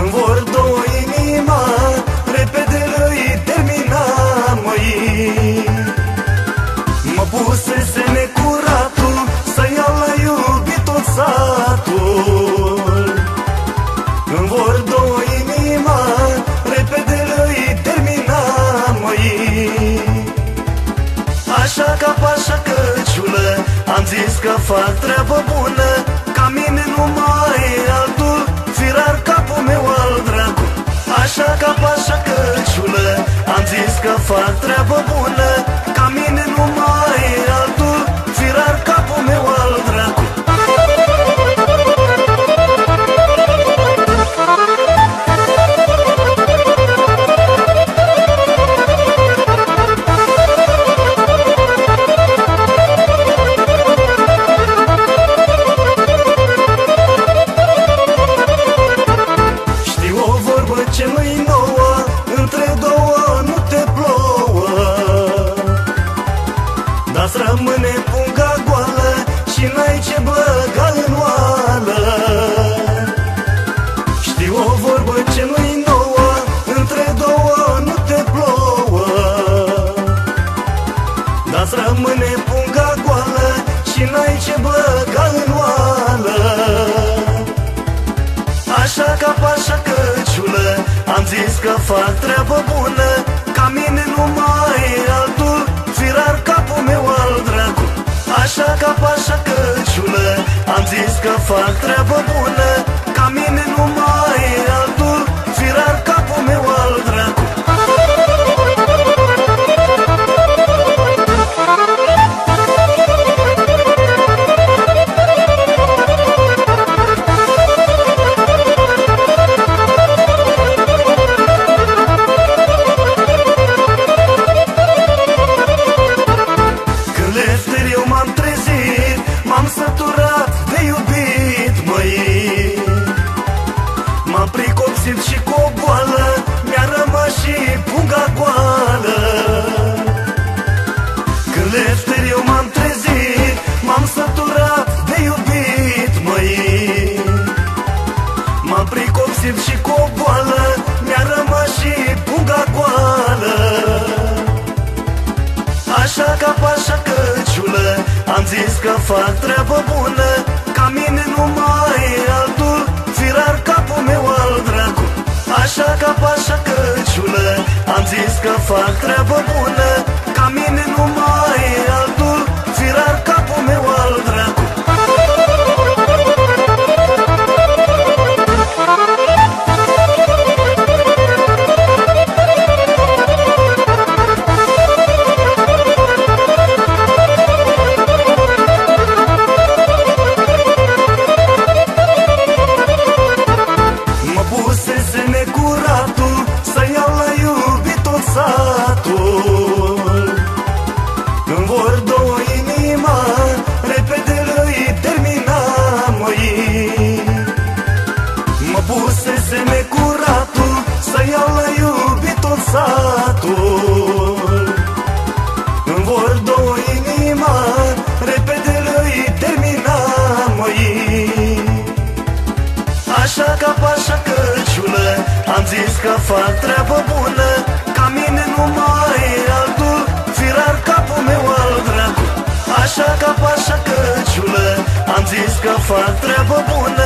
Îmi vor două inima Repede îi termina măi. Mă pusese necuratul Să iau la iubit tot satul. Îmi vor două inima Repede îi termina măi. Așa ca pașa căciulă Am zis că fac treabă bună. zis că fac treabă bună. Dar-ți rămâne punga goală Și n-ai ce băga în oală. Așa ca pașa căciulă Am zis că fac treabă bună. școală Mi-a rămas și punga goală. Când lefter eu m-am trezit M-am săturat de iubit, măi. M-am pricopsit și cu o boală Mi-a rămas și punga goală. Așa ca pașa căciulă Am zis că fac treabă bună Ca mine numai popor bun Am zis că fac treabă bună Ca mine nu mai e altul Firar capul meu al dracu Așa ca pașa căciulă. Am zis că fac treabă bună